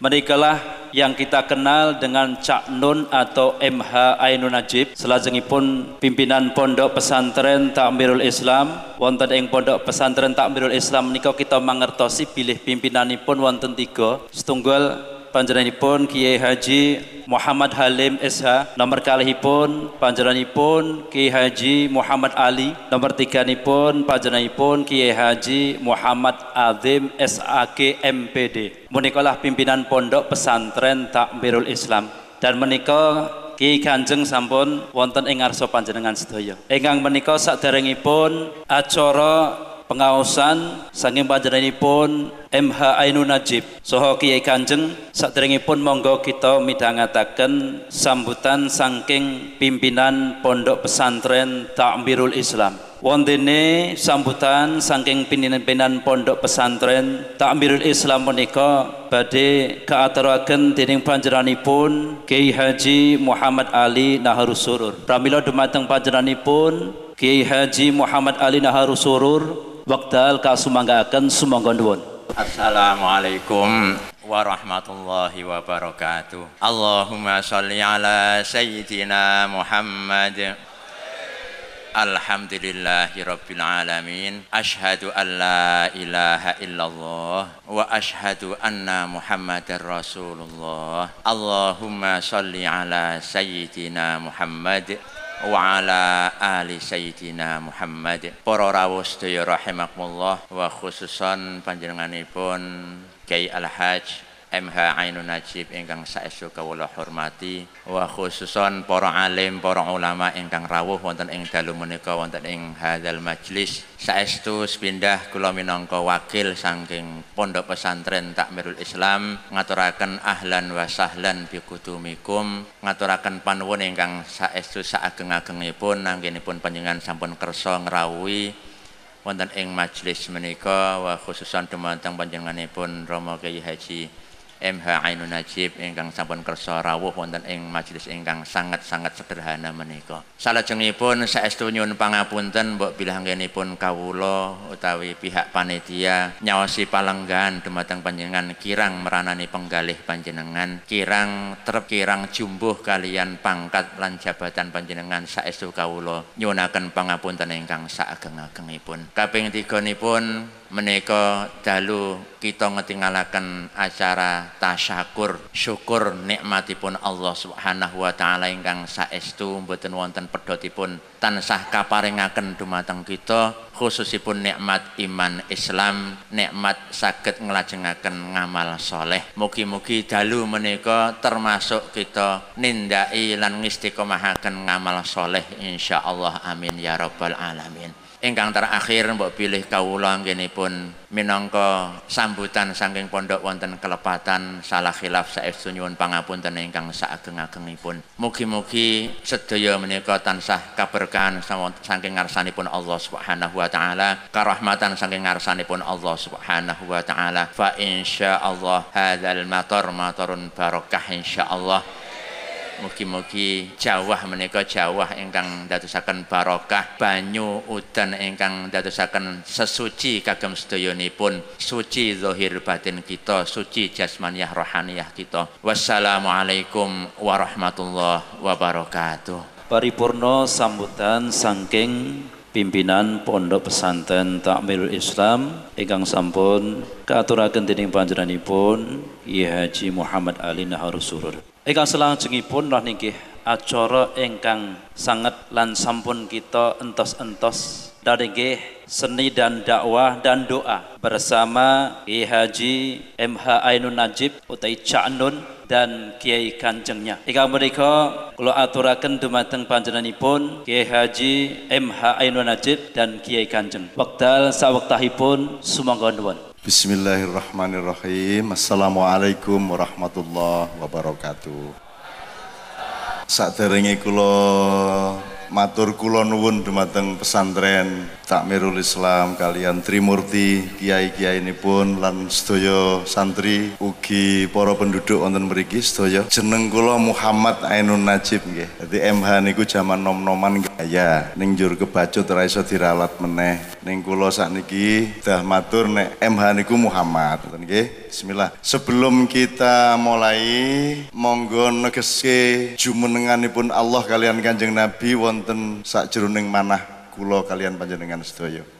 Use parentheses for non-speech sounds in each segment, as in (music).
Menikalah yang kita kenal dengan Cak Nun atau MH Ainun Najib. Selajengipun pimpinan Pondok Pesantren Takmirul Islam. Wonten ing Pondok Pesantren Takmirul Islam menika kita mangertosi pilih pimpinanipun wonten tiga. Setunggal panjenenganipun Kiai Haji Muhammad Halim SH nomor kalihipun panjenenganipun Kiai Haji Muhammad Ali nomor tiga nipun panjenenganipun Kiai Haji Muhammad Azim SAK MPD menikalah pimpinan pondok pesantren Takmirul Islam dan menika Ki Kanjeng sampun wonten ing ngarsa panjenengan sedaya. Ingkang menika saderengipun acara pengaosan saking panjenenganipun MH Ainun Najib. Soho Kiai Kanjeng saderengipun monggo kita midhangetaken sambutan saking pimpinan Pondok Pesantren Takmirul Islam. Wontene sambutan saking pimpinan Pondok Pesantren Takmirul Islam menika badhe kaaturaken dening panjenenganipun Kiai Haji Muhammad Ali Naharus Surur. Pramila dumateng panjenenganipun Kiai Haji Muhammad Ali Naharus Surur wekdal kasumanggaken sumangga nuwun. Assalamualaikum warahmatullahi wabarakatuh. Allahumma sholli ala sayyidina Muhammad. Alhamdulillahi Rabbil Alamin. Ashhadu an la ilaha illallah Wa ashhadu anna Muhammadar Rasulullah. Allahumma sholli ala Sayyidina Muhammad wa ala ali sayyidina Muhammad. Para rawuh sedaya rahimakumullah wa khususan panjenenganipun Kiai Al-Hajj MH Ainun Najib ingkang saestu kawula hormati wa khususon para alim para ulama ingkang rawuh wonten ing dalu menika wonten ing hadzal majlis. Saestu sepindah kula minangka wakil saking Pondok Pesantren Takmirul Islam ngaturaken ahlan wa sahlan bi kudumikum ngaturaken panuwun ingkang saestu saageng-agengipun nanggenipun panjenengan sampun kersa ngrawuhi wonten ing majlis menika wa khususan dumateng panjenenganipun Rama Kyai Haji MH Ainun Najib ingkang sampun kersa rawuh wonten ing majelis ingkang sangat-sangat sederhana menika. Salajengipun saestu nyuwun pangapunten mbok bilangkenipun kawula utawi pihak panitia nyaosi palenggan dumateng panjenengan kirang meranani penggalih panjenengan, kirang trep kirang jumbuh kalian pangkat lan jabatan panjenengan saestu kawula nyuwunaken pangapunten ingkang saageng-agengipun. Kaping tiga nipun menika dalu kita ngetingalaken acara tasyakur syukur nikmatipun Allah Subhanahu wa taala ingkang saestu mboten wonten pedhotipun tansah kaparingaken dumateng kita khususipun nikmat iman Islam nikmat saged nglajengaken ngamal soleh. Mugi-mugi dalu menika termasuk kita nindai lan ngistiqomahaken ngamal soleh insyaallah amin ya rabbal alamin ingkang terakhir mbok pilih kawula anggenipun minangka sambutan saking pondok wonten kelepatan salah khilaf saestu nyuwun pangapunten ingkang saageng-agengipun mugi-mugi sedaya menika tansah kaberkahan saking ngarsanipun Allah Subhanahu wa taala karahmatan saking ngarsanipun Allah Subhanahu wa taala. Fa insyaallah hadzal matar matarun barakah insyaallah Mugi-mugi jawah menika jawah ingkang dadosaken barokah. Banyu udan ingkang dadosaken sesuci kagem sedayanipun suci zahir batin kita suci jasmaniyah rohaniyah kita. Wassalamualaikum warahmatullahi wabarakatuh. Paripurna sambutan saking pimpinan Pondok Pesantren Takmirul Islam ingkang sampun kaaturaken dening panjenenganipun Haji Muhammad Ali Naharus Surur. Ingkang selajengipun lah nggih acara ingkang sangat lan sampun kita entos-entos dari nggih seni dan dakwah dan doa bersama Kiai Haji MH Ainun Najib utai Ca'nun dan Kiai Kanjengnya. Ingkang menika kula aturaken dumateng panjenenganipun Kiai Haji MH Ainun Najib dan Kiai Kanjeng. Wekdal sawektahipun sumangga nuwun. Bismillahirrahmanirrahim. Assalamualaikum warahmatullahi wabarakatuh. Saderenge kula matur kula nuwun dumateng pesantren Takmirul Islam kalian Trimurti kiai-kiai pun lan sedaya santri ugi para penduduk wonten mriki sedaya jeneng kula Muhammad Ainun Najib nggih. Dadi MH niku jaman nom-noman ya ning njur kebacut ora iso diralat meneh. Ning kula sakniki dah matur nek MH niku Muhammad. Ngoten nggih. Bismillah. Sebelum kita mulai monggo negeske jumenenganipun Allah kalian Kanjeng Nabi wonten sakjroning manah kula kalian panjenengan sedaya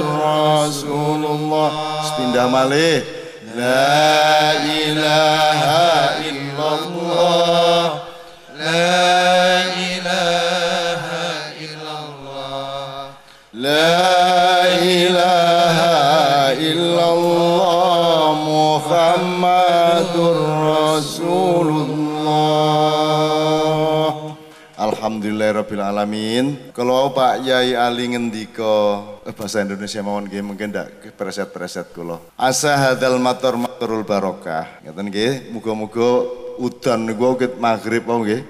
Rasulullah. Sepindah malih. La ilaha illallah. La ilaha illallah. La Alhamdulillahirabbil alamin. Kalau Pak Yai Ali ngendika eh, bahasa Indonesia mawon nggih mungkin ndak preset-preset kula. Asa hadzal matur maturul barokah. Ngaten nggih, muga-muga udan niku ket maghrib wae nggih.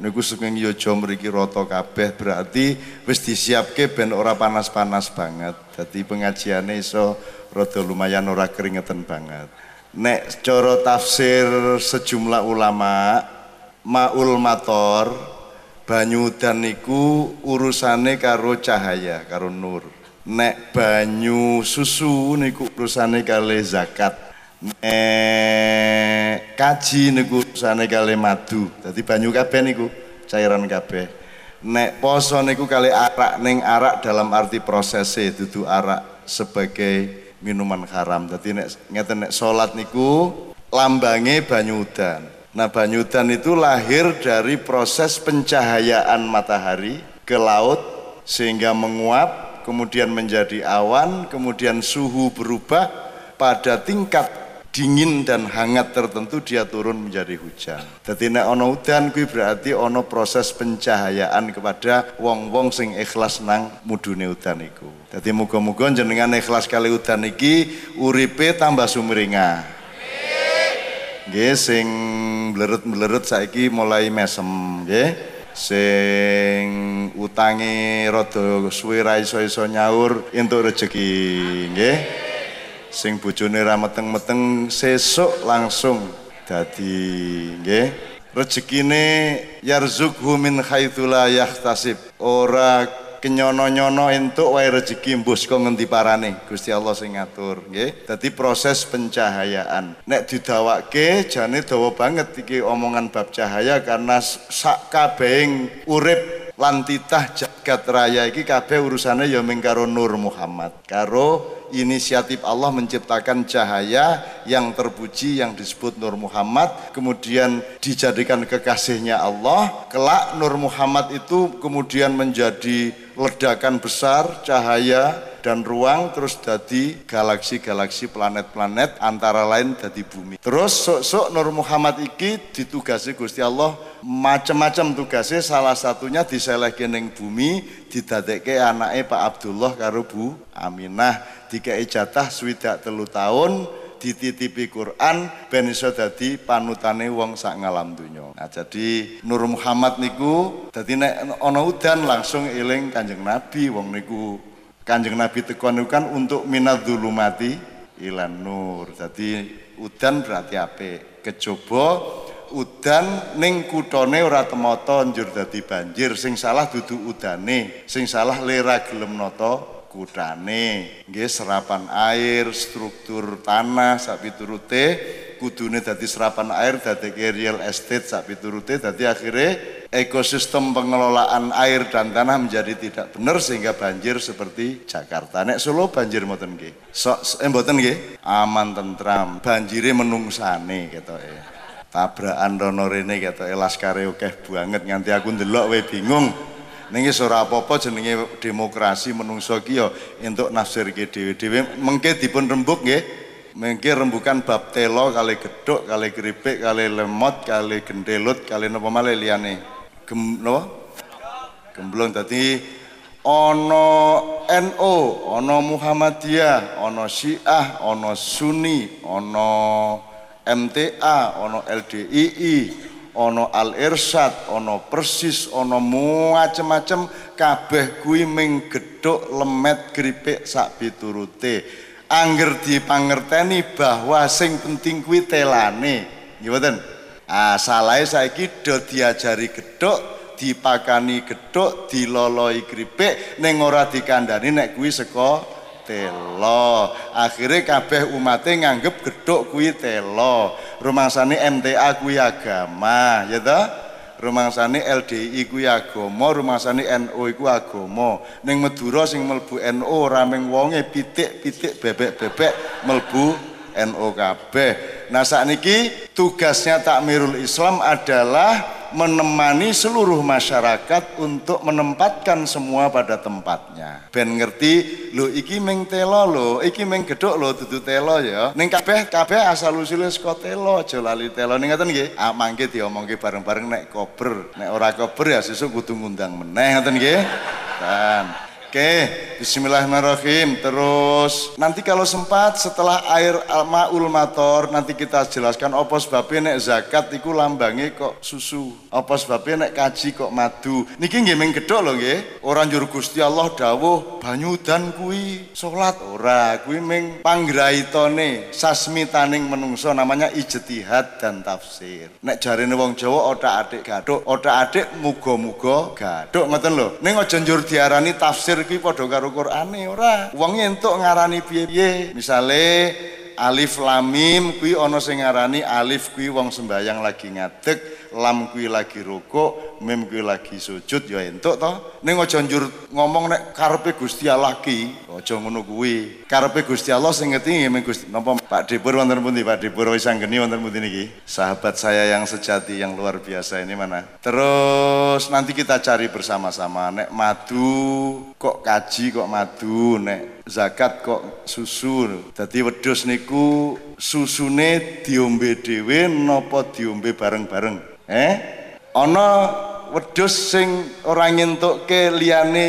Niku saking yojo mriki rata kabeh berarti wis disiapke ben ora panas-panas banget. Dadi pengajiane iso rada lumayan ora keringetan banget. Nek cara tafsir sejumlah ulama Maul Mator banyu udan niku urusane karo cahaya, karo nur. Nek banyu susu niku urusane kali zakat. Nek kaji niku urusane kali madu. Dadi banyu kabeh niku cairan kabeh. Nek poso niku kali arak ning arak dalam arti prosese dudu arak sebagai minuman haram. Dadi nek ngeten nek salat niku lambange banyu udan. Nah banyu udan itu lahir dari proses pencahayaan matahari ke laut sehingga menguap, kemudian menjadi awan, kemudian suhu berubah pada tingkat dingin dan hangat tertentu dia turun menjadi hujan. Jadi nek ono udan kuwi berarti ono proses pencahayaan kepada wong-wong sing ikhlas nang mudune udan iku. Jadi muga-muga jenengan ikhlas kali udan iki uripe tambah sumringah. Nggih sing mleret-mleret saiki mulai mesem nggih. Sing utangi rada suwe ra iso-iso nyaur entuk rejeki nggih. Sing bojone ra meteng-meteng sesuk langsung dadi nggih. Rezekine yarzukhu min haitsu la yahtasib. Ora kenyono-nyono entuk wae rezeki mbus kok ngendi parane? Gusti Allah sing ngatur nggih. Dadi proses pencahayaan. Nek didawake jane dawa banget iki omongan bab cahaya karena sak kabehing urip lan titah jagat raya iki kabeh urusane ya ming karo Nur Muhammad. Karo inisiatif Allah menciptakan cahaya yang terpuji yang disebut Nur Muhammad kemudian dijadikan kekasihnya Allah. Kelak Nur Muhammad itu kemudian menjadi ledakan besar cahaya dan ruang terus jadi galaksi-galaksi planet-planet antara lain jadi bumi. Terus sok-sok Nur Muhammad iki ditugasi Gusti Allah macam-macam tugasnya salah satunya diselehke ning bumi didadekke anake Pak Abdullah karo Bu Aminah. Dikai jatah swidak telu tahun dititipi Quran ben iso dadi panutane wong sak ngalam donya. Nah, jadi Nur Muhammad niku dadi nek ana udan langsung eling Kanjeng Nabi wong niku Kanjeng Nabi teko niku kan untuk minadzulumati ilan nur. Jadi udan berarti apik. Kejaba udan ning kuthone ora temata njur dadi banjir. Sing salah dudu udane, sing salah lera gelem kutane nggih serapan air struktur tanah sak piturute kudune dadi serapan air dadi real estate sak piturute dadi akhirnya ekosistem pengelolaan air dan tanah menjadi tidak benar sehingga banjir seperti Jakarta. Nek Solo banjir mboten nggih? Sok eh mboten nggih? Aman tentram. Banjire menungsane ketoke. Tabrakan rono rene ketoke laskare akeh banget nganti aku ndelok we bingung Niki ora apa-apa jenenge demokrasi menungso ki ya entuk nafsirke dhewe-dhewe dipun rembuk nggih Mengki rembukan bab telo kali geduk kali keripik kali lemot kali gendelut kali napa malih liyane. Gem napa? Gemblong dadi ana NU, ana Muhammadiyah, ana Syiah, ana Sunni, ana MTA, ana LDII, ana Al Irsyad, ana Persis, ana macem-macem kabeh kuwi ming lemet gripik sak piturute angger dipangerteni bahwa sing penting kuwi telane. Nggih mboten? Ah saiki do diajari gedhok dipakani gedhok diloloi kripik ning ora dikandani nek kuwi saka telo. Akhirnya kabeh umate nganggep gedhok kuwi telo. Rumangsane MTA kuwi agama ya toh rumangsane LDI kuwi agama, rumangsane NU iku agama. Ning Madura sing mlebu NU ora mung wonge pitik-pitik bebek-bebek mlebu NU kabeh. Nah sakniki tugasnya Takmirul Islam adalah menemani seluruh masyarakat untuk menempatkan semua pada tempatnya. Ben ngerti, lo iki meng telo lo, iki meng gedok lo dudu telo ya. Ning kabeh kabeh asal usule saka telo, aja lali telo ning ngoten nggih. Ah mangke diomongke bareng-bareng nek kober, nek ora kober ya sesuk kudu ngundang meneh ngoten nggih. Dan Oke, bismillahirrahmanirrahim. Terus nanti kalau sempat setelah air maul mator nanti kita jelaskan apa sebabnya nek zakat iku lambange kok susu. Apa sebabnya nek kaji kok madu. Niki nggih ming gedhok lho nggih. Ora njur Gusti Allah dawuh banyu dan kuwi salat ora. Kuwi ming panggraitone sasmitaning menungso namanya ijtihad dan tafsir. Nek jarene wong Jawa otak-adik gaduk, otak-adik muga-muga gaduk ngoten lho. Ning aja njur diarani tafsir tafsir kuwi padha karo Qur'ane ora. Wong entuk ngarani piye-piye. Misale alif lam mim kuwi ana sing ngarani alif kuwi wong sembayang lagi ngadeg, lam kuwi lagi rukuk, mim kuwi lagi sujud ya entuk to. Ning aja njur ngomong nek karepe Gusti Allah ki, aja ngono kuwi. Karepe Gusti Allah sing ngerti nggih Gusti. Napa Pak Dipur wonten pundi Pak Dipur wis anggeni wonten pundi niki? Sahabat saya yang sejati yang luar biasa ini mana? Terus nanti kita cari bersama-sama nek madu kok kaji kok madu nek zakat kok susu. Dadi wedhus niku susune diombe dhewe napa diombe bareng-bareng? Eh? Ana wedhus sing ora ngentukke liyane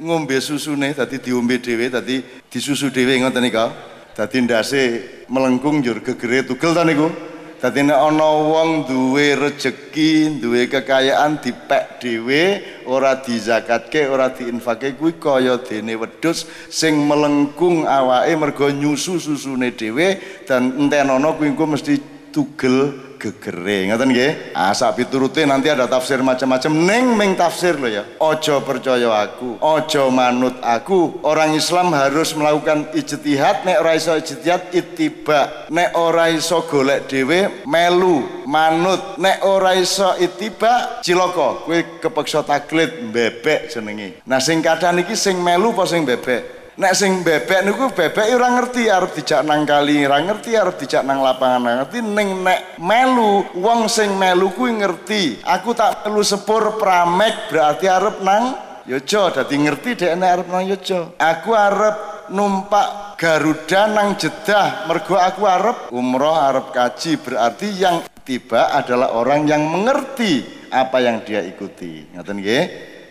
ngombe susune dadi diombe dhewe dadi disusu dhewe ngoten nika. Dadi ndase melengkung njur gegere tugel ta niku. Dadi nek ana wong duwe rejeki, duwe kekayaan dipek dhewe, ora dizakatke, ora diinfake kuwi kaya dene wedhus sing melengkung awake mergo nyusu susune dhewe dan entenono kuwi mesti tugel gegere ngoten nggih? Ah sak piturute nanti ada tafsir macam-macam. Neng meng tafsir lo ya. Ojo percaya aku ojo manut aku. Orang Islam harus melakukan ijtihad. Nek ora iso ijtihad ittiba nek ora iso golek dhewe melu manut. Nek ora iso ittiba cilaka. Kepeksa taklid bebek jenenge nah sing kadang iki sing melu apa sing bebek Nek sing bebek niku bebek ora ngerti arep dijak nang kali, ora ngerti arep dijak nang lapangan, ora ngerti ning nek melu wong sing melu kuwi ngerti. Aku tak perlu sepur pramek berarti arep nang Yojo dadi ngerti dhekne arep nang Yojo. Aku arep numpak Garuda nang Jeddah mergo aku arep umroh arep kaji berarti yang tiba adalah orang yang mengerti apa yang dia ikuti. Ngoten nggih?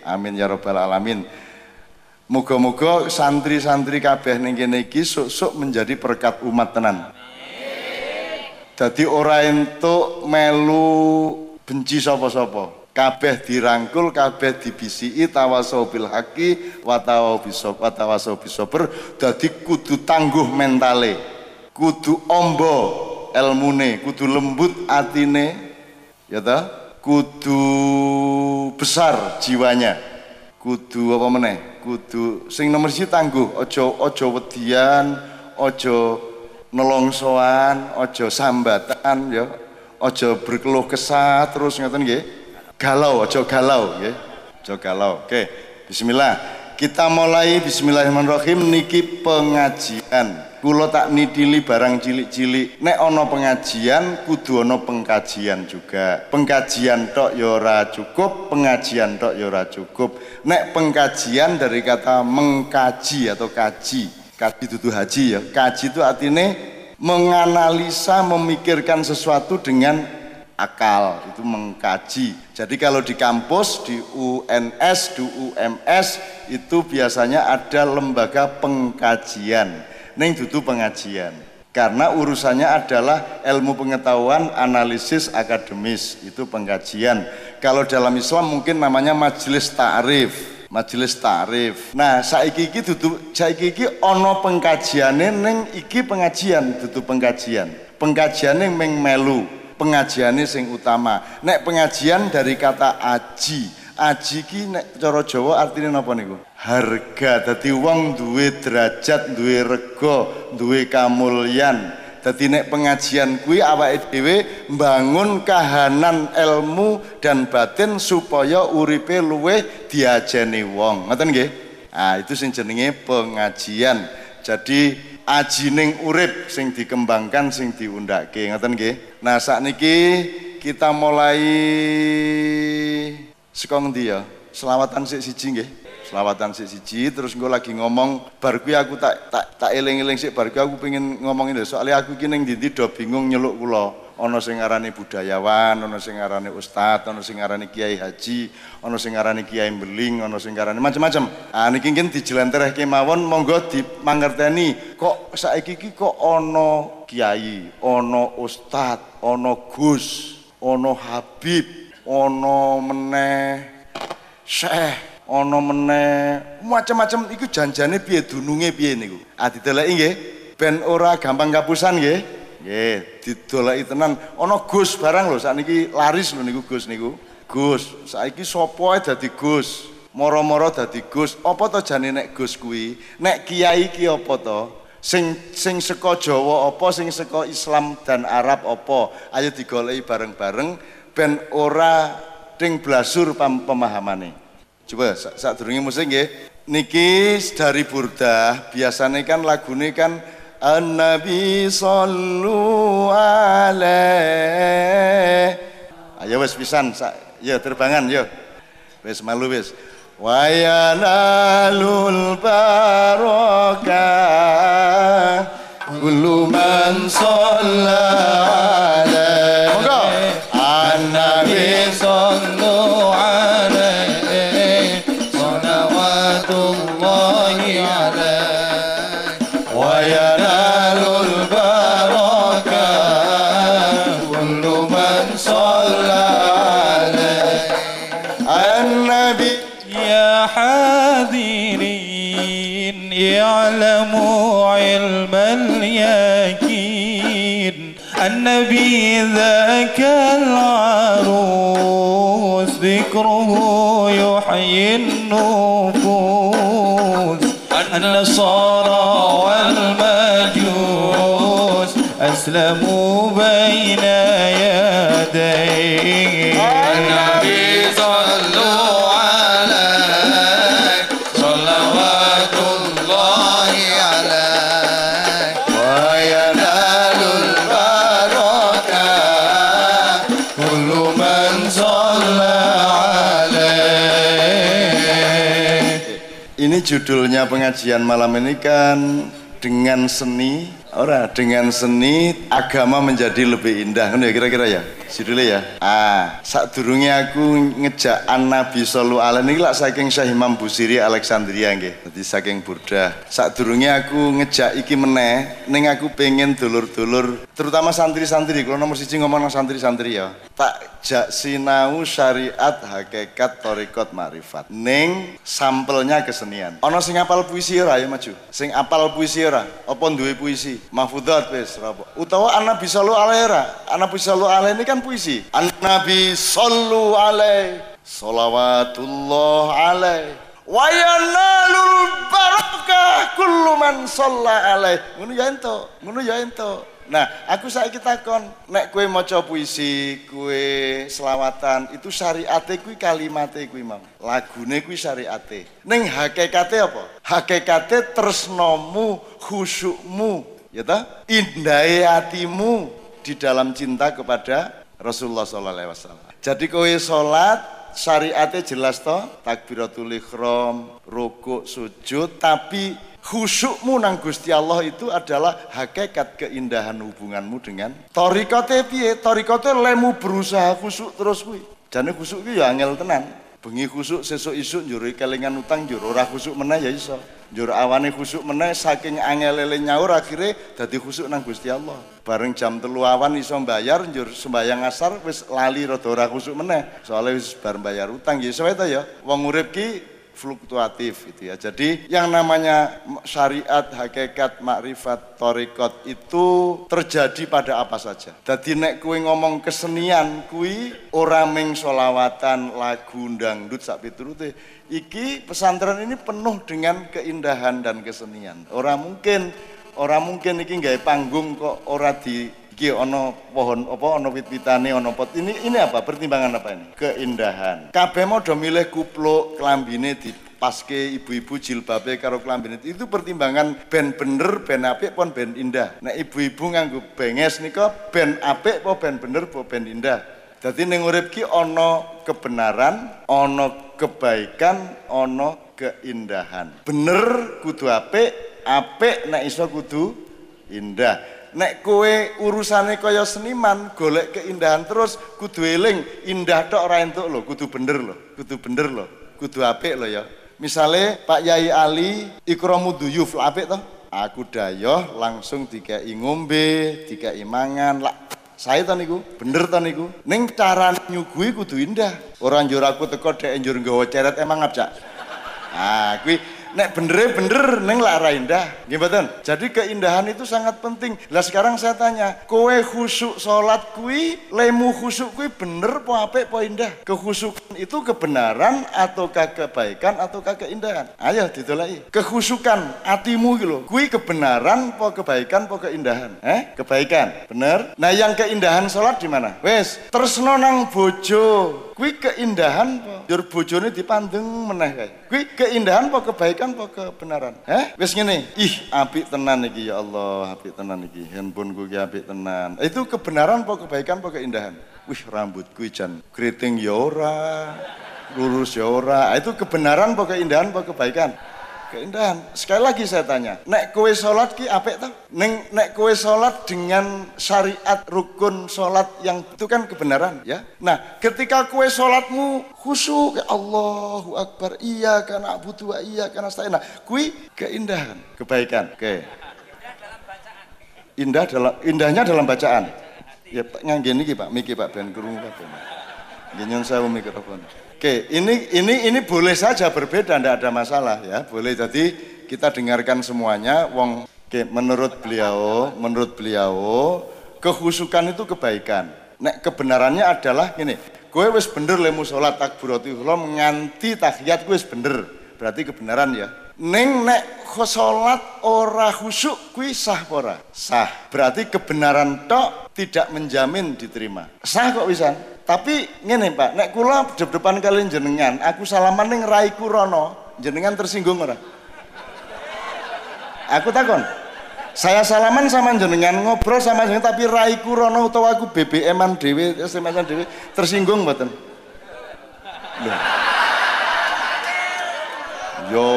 Amin ya rabbal alamin. Moga-moga santri-santri kabeh ning kene iki sok-sok menjadi berkat umat tenan. Dadi ora entuk melu benci sapa-sapa. Kabeh dirangkul, kabeh dibisiki tawasau bil haqi wa tawasau bisober. Dadi kudu tangguh mentale. Kudu ombo elmune, kudu lembut atine. Ya ta? Kudu besar jiwanya. Kudu apa meneh? Kudu. Sing nomor siji tangguh aja aja wedian aja nelongsoan aja sambatan ya. Aja berkeluh kesah terus ngoten nggih. Galau aja galau nggih. Aja galau. Oke bismillah. Kita mulai bismillahirrahmanirrahim. Niki pengajian Kulo tak nidili barang cilik-cilik. Nek ono pengajian, kudu ono pengkajian juga. Pengkajian tok yora ya cukup, pengajian tok yora ya cukup. Nek pengkajian dari kata mengkaji atau kaji. Kaji itu haji ya. Kaji itu artinya menganalisa, memikirkan sesuatu dengan akal, itu mengkaji. Jadi kalau di kampus, di UNS, di UMS itu biasanya ada lembaga pengkajian. Neng dudu pengajian. Karena urusannya adalah ilmu pengetahuan, analisis akademis, itu pengkajian. Kalau dalam Islam mungkin namanya majelis ta'rif majelis tarif. Nah, saiki iki dudu saiki iki ana pengkajiane ning iki pengajian dudu pengkajian. Pengkajiane meng melu, pengajiane sing utama. Nek pengajian dari kata aji. Aji ki nek cara Jawa artinya napa niku? Harga. Dadi wong duwe derajat, duwe rega, duwe kamulyan. Dadi nek pengajian kuwi awake dhewe mbangun kahanan ilmu dan batin supaya uripe luweh diajeni wong. Ngoten nggih? Ah itu sing jenenge pengajian. Jadi ajining urip sing dikembangkan sing diundake. Ngoten nggih? Nah sakniki kita mulai saka ngendi ya? Selawatan sik siji nggih. Selawatan si siji terus gue lagi ngomong bar gue aku tak tak tak eling-eling sih bar gue aku pengen ngomong ini soalnya aku kini yang do bingung nyeluk kulo ono sing ngarani budayawan ono sing ngarani ustad ono sing ngarani kiai haji ono sing ngarani kiai beling ono sing ngarani macam-macam ah niki kan dijelenterehke mawon monggo dimangerteni kok saiki iki kok ono kiai ono ustad ono gus ono habib ono meneh syekh ana meneh. Macam-macam iku janjane piye dununge piye niku? Ah dideleki nggih. Ben ora gampang kapusan nggih. Nggih didoleki tenan. Ana Gus barang lho sakniki laris lho niku Gus niku. Gus saiki sapa dadi Gus? Moro-moro dadi Gus. Apa to jane nek Gus kuwi? Nek kiai ki apa to? Sing sing saka Jawa apa sing saka Islam dan Arab apa? Ayo digoleki bareng-bareng ben ora ding blasur pemahamane Coba saat durungi musik nggih. Niki dari Burdah, biasanya kan lagu ini kan An-Nabi sallu alaih. Ayo wes pisan, ya terbangan yo. Wes malu wes. Wa yanalul barokah kullu man shalla ويا النبي ذاك العروس ذكره يحيي النفوس. النصارى والمجوس أسلموا بين يديه judulnya pengajian malam ini kan dengan seni ora dengan seni agama menjadi lebih indah. Kan ya kira-kira ya? Judulnya ya? Ah saat durungnya aku ngejak Nabi Sallallahu Alaihi ini lah saking Syekh Imam Busiri Alexandria nggih jadi saking Burda. Saat durungnya aku ngejak iki meneh neng aku pengen dulur-dulur terutama santri-santri. Kalau nomor siji ngomong santri-santri ya. Tak jak sinau syariat hakikat torikot marifat neng sampelnya kesenian. Ono sing apal puisi ora? Ya maju. Sing apal puisi ora? Apa duwe puisi mahfudat wis utawa an nabi sallu alaihi ora an nabi sallu alaihi ini kan puisi. An nabi sallu alaihi salawatullah alaihi wa yanalul barakah kullu man shalla alaihi ngono ya ento ngono ya ento. Nah, aku saya kita kon nek kue maca puisi, kue selawatan, itu syariate kue kalimate kue mam. Lagune kue syariate. Neng hakikate apa? Hakikate tresnomu, khusyukmu, ya ta? Indai hatimu di dalam cinta kepada Rasulullah sallallahu alaihi wasallam. Jadi kue salat syariatnya jelas toh takbiratul ikhram, rukuk, sujud, tapi Khusyukmu nang Gusti Allah itu adalah hakikat keindahan hubunganmu dengan torikote piye? Torikote lemu berusaha khusyuk terus kuwi. Jane khusyuk ki ya angel tenan. Bengi khusyuk sesuk isuk njur kelingan utang njur ora khusyuk meneh ya iso. Njur awane khusyuk meneh saking angelele nyaur akhirnya dadi khusyuk nang Gusti Allah. Bareng jam telu awan iso mbayar njur sembayang asar wis lali rada ora khusyuk meneh. Soale wis bar bayar utang ya wae ta ya. Wong urip ki fluktuatif gitu ya. Jadi yang namanya syariat, hakikat, makrifat, torikot itu terjadi pada apa saja. Jadi nek kue ngomong kesenian kui orang ming solawatan lagu dangdut sak piturute iki pesantren ini penuh dengan keindahan dan kesenian. Orang mungkin orang mungkin iki nggak panggung kok ora di iki ono pohon apa ono wit-witane ono pot. Ini ini apa? Pertimbangan apa ini? Keindahan. Kabeh do milih kupluk klambine di paske ibu-ibu jilbabe karo klambine. Itu pertimbangan ben bener ben apik pon ben indah. Nek ibu-ibu nganggo benges nika ben apik apa ben bener apa ben indah. Jadi ning urip ki ono kebenaran ono kebaikan ono keindahan. Bener kudu apik apik nek iso kudu indah nek kowe urusane kaya seniman golek keindahan terus kudu eling. Indah tok ora entuk lho kudu bener lho kudu bener lho kudu apik lho ya. Misale Pak Yai Ali ikramu duyuf apik toh aku dayoh langsung dikai ngombe dikai mangan lah. Saya to niku bener to niku. Ning cara nyuguhi kudu indah. Orang njur aku teko dek njur nggawa ceret emang ngapcak ah kuwi nek bener bener neng lara indah. Gimana jadi keindahan itu sangat penting. Lah sekarang saya tanya kowe khusuk sholat kui lemu khusuk kui bener po ape po indah? Kekhusukan itu kebenaran atau kebaikan atau keindahan? Ayo ditolai kekhusukan atimu gitu kui kebenaran po kebaikan po keindahan? Eh kebaikan. Bener? Nah yang keindahan sholat di mana? Wes terus nonang bojo kui keindahan po jur bojone dipandeng meneh kae kui keindahan po kebaikan apa kebenaran? Eh, wis ngene. Ih, apik tenan iki ya Allah, apik tenan iki. Handphone ku apik tenan. Itu kebenaran apa kebaikan apa keindahan? Wih, rambutku jan keriting ya ora, lurus ya ora. Itu kebenaran apa keindahan apa kebaikan? Keindahan. Sekali lagi saya tanya, nek kue sholat ki apik tau? Neng nek kue sholat dengan syariat rukun sholat yang itu kan kebenaran ya. Nah, ketika kue sholatmu khusyuk ya Allahu Akbar, iya karena butuh iya karena saya. Nah, kui keindahan, kebaikan. Oke. Indah dalam indahnya dalam bacaan. Ya ngangge niki Pak, miki Pak ben krungu Pak ben. Nggih saya mikrofon. Oke, ini ini ini boleh saja berbeda, tidak ada masalah ya. Boleh jadi kita dengarkan semuanya. Wong, oke, menurut beliau, menurut beliau, kehusukan itu kebaikan. Nek kebenarannya adalah gini, gue wis bener lemu sholat takbiratullah nganti tahiyat gue wis bener. Berarti kebenaran ya. Neng nek sholat ora khusuk kui sah ora? Sah. Berarti kebenaran tok tidak menjamin diterima. Sah kok bisa? Tapi ngene Pak, nek kula depan kalian jenengan, aku salaman ning raiku rono, jenengan tersinggung ora? Aku takon. Saya salaman sama jenengan ngobrol sama jenengan tapi raiku rono utawa aku BBM-an dhewe, SMS-an dhewe tersinggung mboten? Yo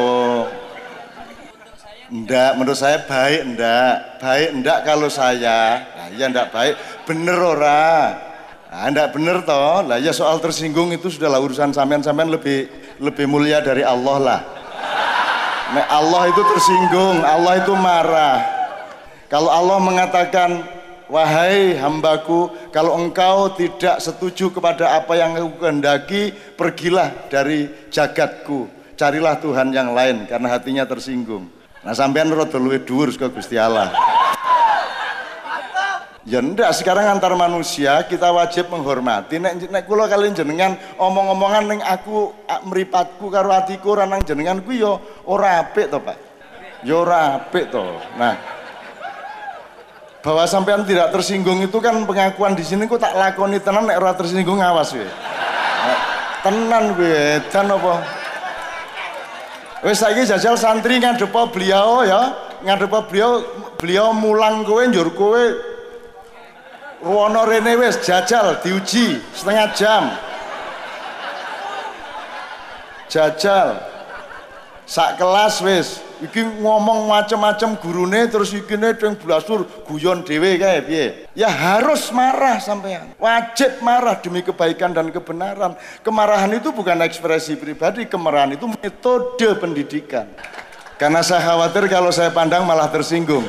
Enggak, menurut saya baik enggak. Baik enggak kalau saya. Nah, ya enggak baik. Bener ora. Nah, enggak bener toh. Lah ya soal tersinggung itu sudahlah urusan sampean-sampean lebih lebih mulia dari Allah lah. Nah, Allah itu tersinggung, Allah itu marah. Kalau Allah mengatakan, wahai hambaku, kalau engkau tidak setuju kepada apa yang aku kehendaki, pergilah dari jagatku. Carilah Tuhan yang lain karena hatinya tersinggung. Nah sampean rada luwih dhuwur Gusti Allah. Ya ndak sekarang antar manusia kita wajib menghormati nek nek kula kalian jenengan omong-omongan ning aku mripatku karo atiku ora nang jenengan ku ya ora apik to, Pak. Ya ora apik to. Nah, bahwa sampean tidak tersinggung itu kan pengakuan di sini kok tak lakoni tenan nek ora tersinggung awas kowe. Tenan kowe dan apa? Wis saiki jajal santri ngadep beliau ya, ngadep beliau beliau mulang kowe njur kowe Ruwono rene wis jajal diuji setengah jam. Jajal. Sak kelas wis Iki ngomong macam-macam gurune terus iki ne deng blasur guyon dhewe kae piye? Ya harus marah sampean. Wajib marah demi kebaikan dan kebenaran. Kemarahan itu bukan ekspresi pribadi, kemarahan itu metode pendidikan. Karena saya khawatir kalau saya pandang malah tersinggung.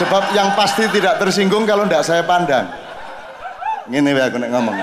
Sebab yang pasti tidak tersinggung kalau tidak saya pandang. Ini aku nek ngomong.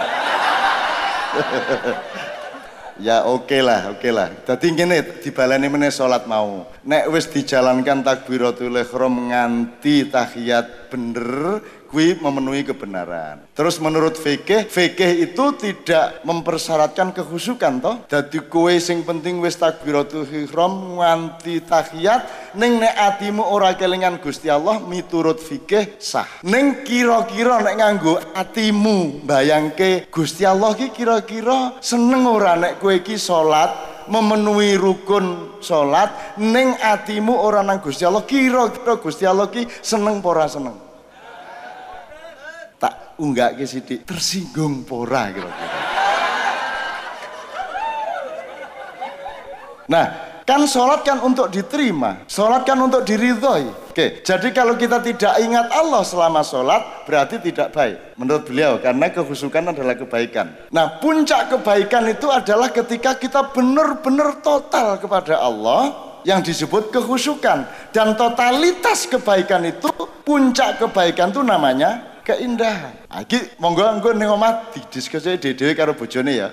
Ya oke okay lah, oke okay lah. Dadi ngene dibaleni meneh salat mau. Nek wis dijalankan takbiratul ihram nganti tahiyat bener, kuwi memenuhi kebenaran. Terus menurut fikih, fikih itu tidak mempersyaratkan kehusukan toh. Dadi kowe sing penting wis takbiratul ihram nganti tahiyat ning nek atimu ora kelingan Gusti Allah miturut fikih sah. Ning kira-kira nek nganggo atimu bayangke Gusti Allah ki kira-kira seneng ora nek kowe iki salat memenuhi rukun salat ning atimu ora nang Gusti Allah kira-kira Gusti Allah ki seneng pora seneng unggah ke sidik tersinggung pora kira-kira. Nah, kan sholat kan untuk diterima, sholat kan untuk diridhoi. Oke, jadi kalau kita tidak ingat Allah selama sholat, berarti tidak baik. Menurut beliau, karena kehusukan adalah kebaikan. Nah, puncak kebaikan itu adalah ketika kita benar-benar total kepada Allah, yang disebut kehusukan. Dan totalitas kebaikan itu, puncak kebaikan itu namanya keindahan. Iki monggo engko ning omah didiskusi dhewe karo bojone ya.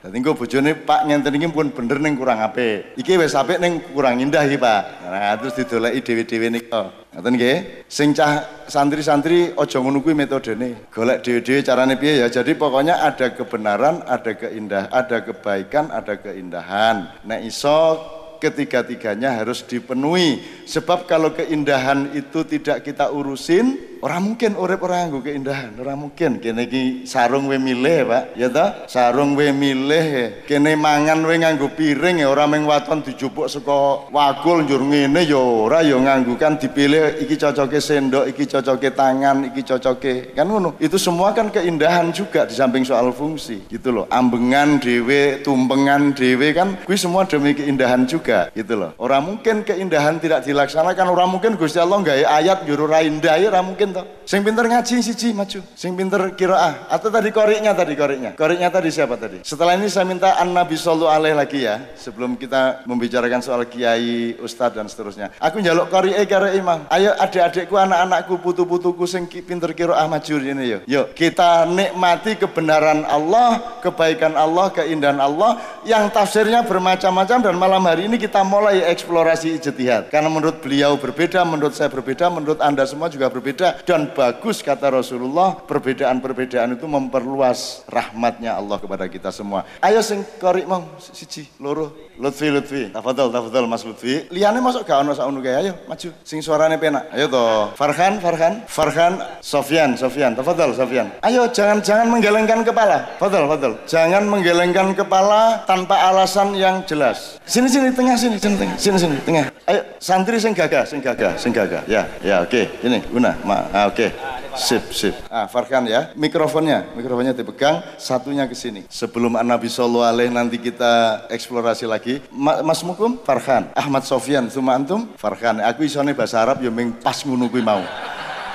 Dadi engko bojone Pak ngenten iki pun bener ning kurang apik. Iki wis apik ning kurang indah iki Pak. Nah terus didoleki dhewe-dhewe nika. Ngoten nggih. Sing cah santri-santri aja ngono kuwi metodene. Golek dhewe-dhewe carane piye ya. Jadi pokoknya ada kebenaran, ada keindahan, ada kebaikan, ada keindahan. Nek iso ketiga-tiganya harus dipenuhi. Sebab kalau keindahan itu tidak kita urusin, Orang mungkin urip ora nganggo keindahan, orang mungkin. Kene iki sarung we milih, Pak. Ya ta? Sarung we milih. Kene mangan we nganggo piring ya ora mung waton dijupuk saka wakul njur ngene ya ora ya nganggo kan dipilih iki cocoke sendok, iki cocoke tangan, iki cocoke. Kan ngono. Itu semua kan keindahan juga di samping soal fungsi. Gitu loh. Ambengan dhewe, tumpengan dhewe kan kuwi semua demi keindahan juga, gitu loh. Orang mungkin keindahan tidak dilaksanakan, orang mungkin Gusti Allah nggak ayat juru indah ya orang mungkin to. Sing pinter ngaji siji maju. Sing pinter kiroah. Atau tadi koriknya tadi koriknya. Koriknya tadi siapa tadi? Setelah ini saya minta an Nabi Sallallahu Alaihi lagi ya. Sebelum kita membicarakan soal kiai, ustadz dan seterusnya. Aku njaluk korik karo imam. Ayo adik-adikku, anak-anakku, putu-putuku sing pinter kiroah maju ini yuk. Yuk kita nikmati kebenaran Allah, kebaikan Allah, keindahan Allah yang tafsirnya bermacam-macam dan malam hari ini kita mulai eksplorasi ijtihad. Karena menurut beliau berbeda, menurut saya berbeda, menurut Anda semua juga berbeda dan bagus kata Rasulullah perbedaan-perbedaan itu memperluas rahmatnya Allah kepada kita semua. Ayo sing korik mau siji loro. Lutfi Lutfi. Tafadhol tafadhol Mas Lutfi. Liane masuk gak ono sakmono kae? Ayo maju. Sing suarane penak. Ayo toh Farhan Farhan. Farhan Sofyan Sofyan. Tafadhol Sofyan. Ayo jangan jangan menggelengkan kepala. Fadhol fadhol jangan menggelengkan kepala tanpa alasan yang jelas. Sini sini tengah sini sini tengah. Sini sini tengah. Ayo santri sing gagah sing gagah sing gagah. Ya ya oke. Okay. ini guna ma Ah, oke. Okay. Sip, sip. Ah, Farhan ya, mikrofonnya, mikrofonnya dipegang, satunya ke sini. Sebelum Nabi Sallallahu Alaihi nanti kita eksplorasi lagi. Ma Mas Mukum, Farhan. Ahmad Sofyan, cuma antum, Farhan. Aku isone bahasa Arab ya ming pas kuwi mau.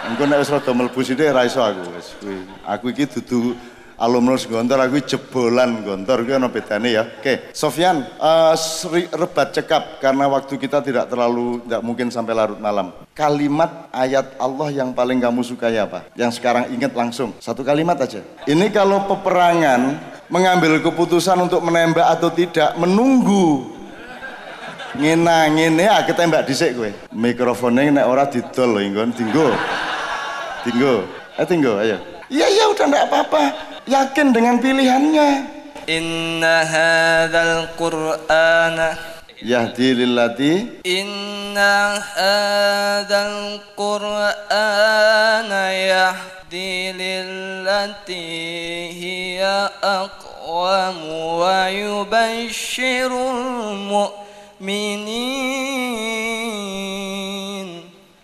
Engko nek wis rada mlebu sithik ra iso aku wis Aku iki dudu alumnus Gontor aku jebolan Gontor ana bedane ya. Oke, Sofyan, uh, rebat cekap karena waktu kita tidak terlalu tidak mungkin sampai larut malam. Kalimat ayat Allah yang paling kamu sukai apa? Yang sekarang ingat langsung. Satu kalimat aja. Ini kalau peperangan mengambil keputusan untuk menembak atau tidak, menunggu ngena ngene ah ketembak dhisik kowe. Mikrofone nek ora didol lho nggon tinggo. Tinggo. Eh tinggo ayo. Iya iya udah ndak apa-apa yakin dengan pilihannya inna hadzal qur'ana yahdi lillati inna hadzal qur'ana yahdi lillati hiya aqwam wa yubashshirul mu'minin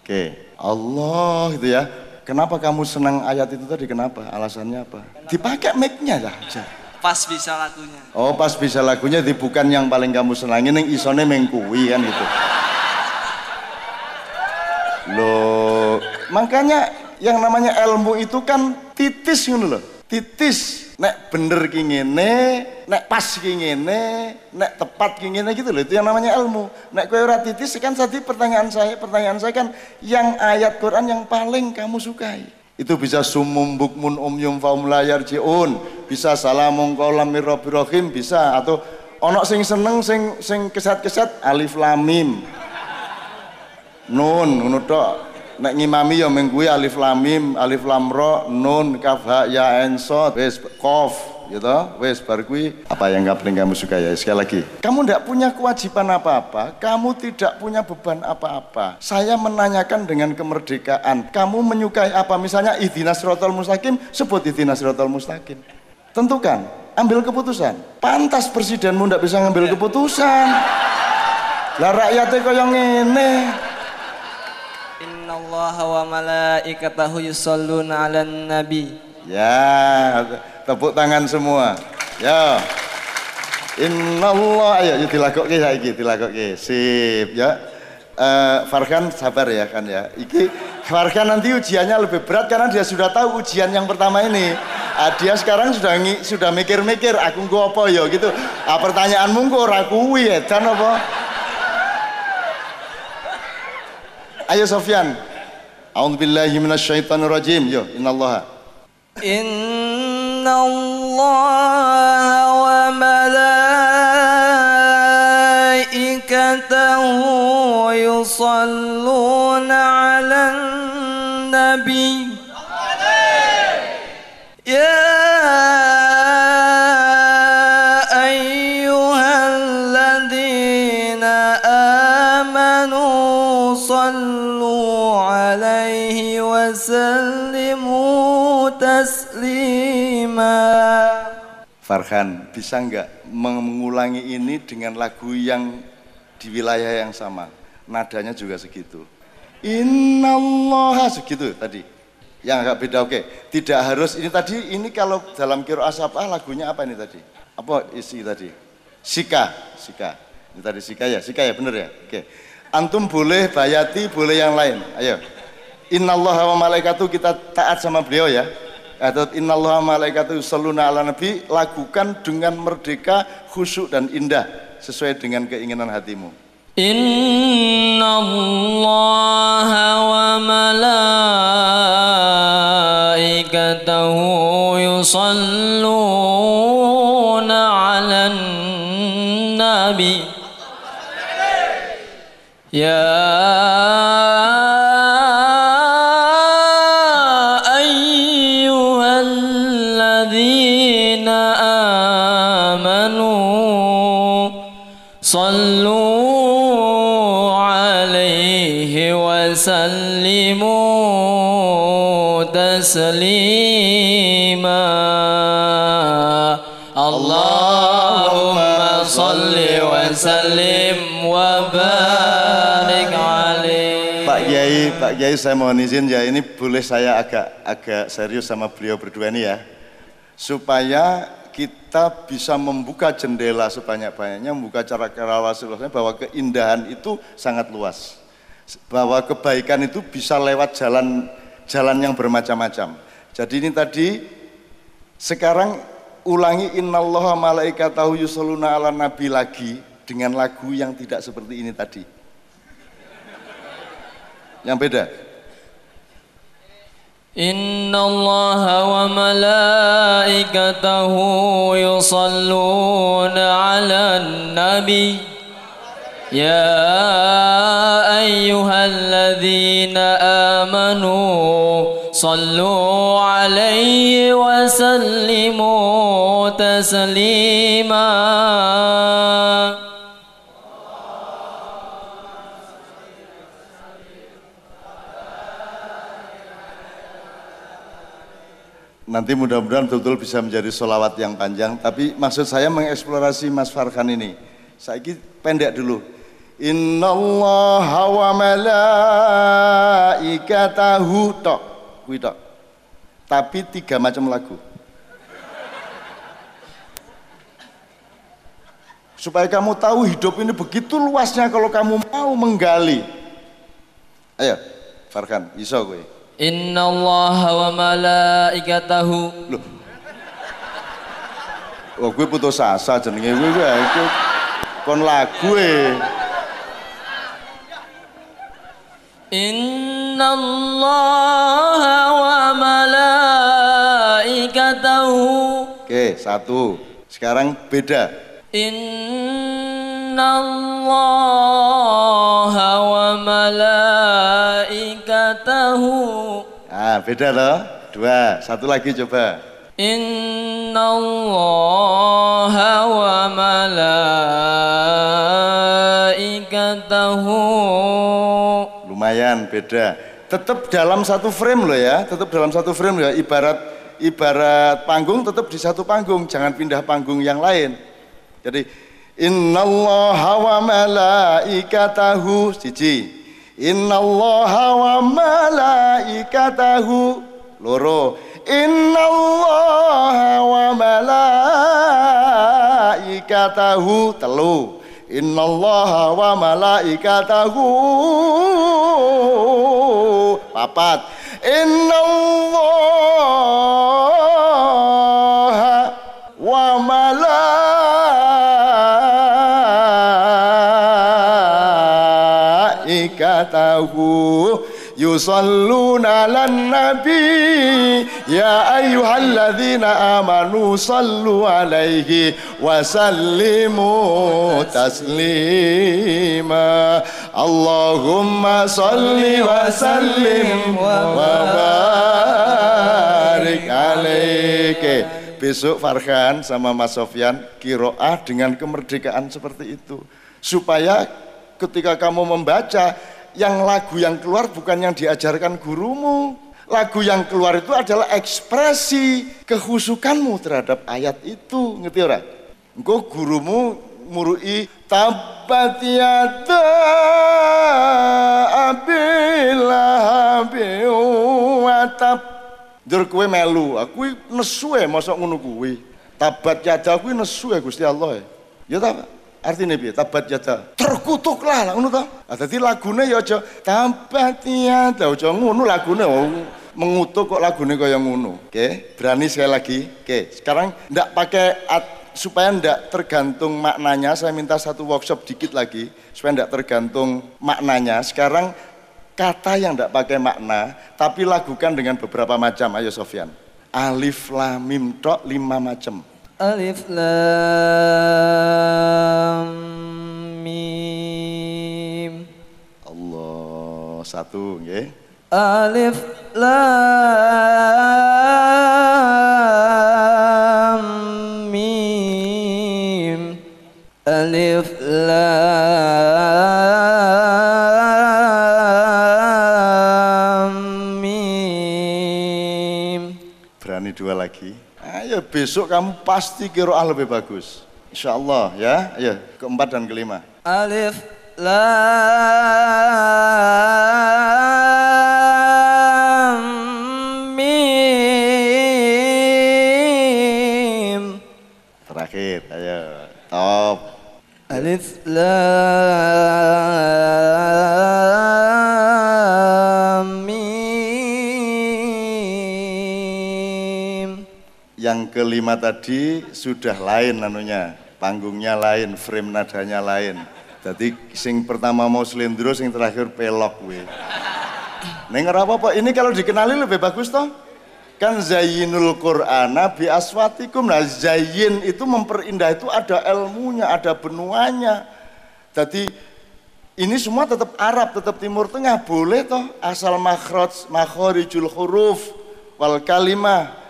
Oke, okay. Allah itu ya Kenapa kamu senang ayat itu tadi? Kenapa? Alasannya apa? Dipakai mic-nya lah aja. Pas bisa lagunya. Oh, pas bisa lagunya di bukan yang paling kamu senangi yang isone mengkui kan gitu. Loh, makanya yang namanya ilmu itu kan titis gitu loh. Titis Nek bener ki ngene, nek pas ki ngene, nek tepat ki ngene gitu loh. Itu yang namanya ilmu. Nek kowe ora titis kan tadi pertanyaan saya, pertanyaan saya kan yang ayat Quran yang paling kamu sukai. Itu bisa sumum bukmun umyum faum layar jiun, bisa salamun qaulam mir rahim bisa atau ono sing seneng sing sing keset-keset alif lam mim. Nun tok. Nek ngimami ya ming kuwi alif lam mim, alif lam ra, nun, kaf ha ya ain sad, wis qaf gitu. Wis bar kuwi apa yang paling kamu suka ya sekali lagi. Kamu tidak punya kewajiban apa-apa, kamu tidak punya beban apa-apa. Saya menanyakan dengan kemerdekaan, kamu menyukai apa? Misalnya ihdinas siratal mustaqim, sebut ihdinas siratal mustaqim. Tentukan, ambil keputusan. Pantas presidenmu tidak bisa ngambil keputusan. Lah rakyatnya kaya ngene. Inna Allah wa malaikatahu yusalluna ala nabi Ya, tepuk tangan semua. Ya. Innallah ayo yuk dilakokke saiki, dilakokke. Sip, ya. Eh Farhan sabar ya kan ya. Iki Farhan nanti ujiannya lebih berat karena dia sudah tahu ujian yang pertama ini. Ah, dia sekarang sudah ngi- sudah mikir-mikir aku nggo apa ya gitu. Ah pertanyaanmu kok ora kuwi edan apa? Ayo Sofyan. A'udzubillahi minasyaitonirrajim. Yo, innallaha. إن الله وملائكته يصلون taslima. Farhan bisa nggak mengulangi ini dengan lagu yang di wilayah yang sama? Nadanya juga segitu. Innallaha segitu tadi. Yang agak beda oke. Okay. tidak harus ini tadi ini kalau dalam kiro asapah lagunya apa ini tadi? Apa isi tadi? Sika sika. Ini tadi sika ya? Sika ya bener ya? Oke. Okay. antum boleh bayati boleh yang lain. Ayo. Innallaha wa malaikatu kita taat sama beliau ya atau innallaha malaikatu yusalluna ala nabi lakukan dengan merdeka khusyuk dan indah sesuai dengan keinginan hatimu. Innallaha wa malaikatahu yusalluna ala nabi. Ya وسلموا تسليما اللهم صل وسلم وبارك عليه Pak Kiai, Pak Kiai saya mohon izin ya ini boleh saya agak agak serius sama beliau berdua ini ya. Supaya kita bisa membuka jendela sebanyak-banyaknya, membuka cara cara seluasnya bahwa keindahan itu sangat luas. bahwa kebaikan itu bisa lewat jalan jalan yang bermacam-macam. Jadi ini tadi sekarang ulangi innallaha malaikatahu yusalluna ala nabi lagi dengan lagu yang tidak seperti ini tadi. Yang beda. Inna Allah wa malaikatahu yusalluna ala nabi يا أيها الذين آمنوا صلوا عليه وسلموا تسليما Nanti mudah-mudahan betul-betul bisa menjadi solawat yang panjang. Tapi maksud saya mengeksplorasi Mas Farhan ini. Saya pendek dulu. Inna Allah wa malaikatahu tok. Kui tok. Tapi tiga macam lagu. Supaya kamu tahu hidup ini begitu luasnya kalau kamu mau menggali. Ayo. Farhan, iso kowe. Inna Allah wa malaikatahu Loh. Oh, gue putus asa jenenge gue gue kon lagu e. Inna Allah wa malaikatahu Oke, satu. Sekarang beda. Inna Allah wa malaikatahu Ah, beda loh. Dua. Satu lagi coba. Inna Allah wa malaikatahu Lumayan beda. Tetap dalam satu frame loh ya. Tetap dalam satu frame ya. Ibarat ibarat panggung tetap di satu panggung. Jangan pindah panggung yang lain. Jadi Innallaha wa malaikatahu siji. Innallaha wa malaikatahu loro. Innallaha wa malaikatahu telu. Innallaha wa malaikatahu papat. Innallaha wa malaikatahu yusalluna lan nabi. Ya ayyuhalladzina amanu sallu alaihi wa sallimu taslima. Allahumma salli wa sallim wa barik alaiki besok Farhan sama Mas Sofyan kiroah dengan kemerdekaan seperti itu. Supaya ketika kamu membaca yang lagu yang keluar bukan yang diajarkan gurumu lagu yang keluar itu adalah ekspresi kehusukanmu terhadap ayat itu ngerti ora engko gurumu murui tabat yada abilahabi watab Dur kowe melu, aku nesu e mosok ngono. Tabat yada kuwi nesu e Gusti Allah e. Ya ta? Artine piye? Tabat yada. Terkutuklah lah ngono ta. Ah dadi lagune ya aja tabat yada aja ngono lagune mengutuk kok lagune kaya ngono. Oke, berani sekali lagi. Oke, sekarang ndak pakai at, supaya ndak tergantung maknanya saya minta satu workshop dikit lagi supaya ndak tergantung maknanya. Sekarang kata yang tidak pakai makna, tapi lakukan dengan beberapa macam. Ayo Sofyan. Alif, lam, mim, tok, lima macam. Alif Lam Mim Allah, satu, nggih. Alif Lam Mim Alif Lam Ayo besok kamu pasti kiroah lebih bagus. Insya Allah ya. Ayo keempat dan kelima. Alif Lam Mim Terakhir, ayo. Top. Alif Lam kelima tadi sudah lain anunya, panggungnya lain, frame nadanya lain. Jadi sing pertama mau selindro, sing terakhir pelok we. Neng apa apa ini kalau dikenali lebih bagus toh? Kan zayyinul Qur'ana bi aswatikum. Nah, zayyin itu memperindah itu ada ilmunya, ada benuanya. Jadi ini semua tetap Arab, tetap Timur Tengah, boleh toh asal makhraj, makhorijul huruf wal kalimah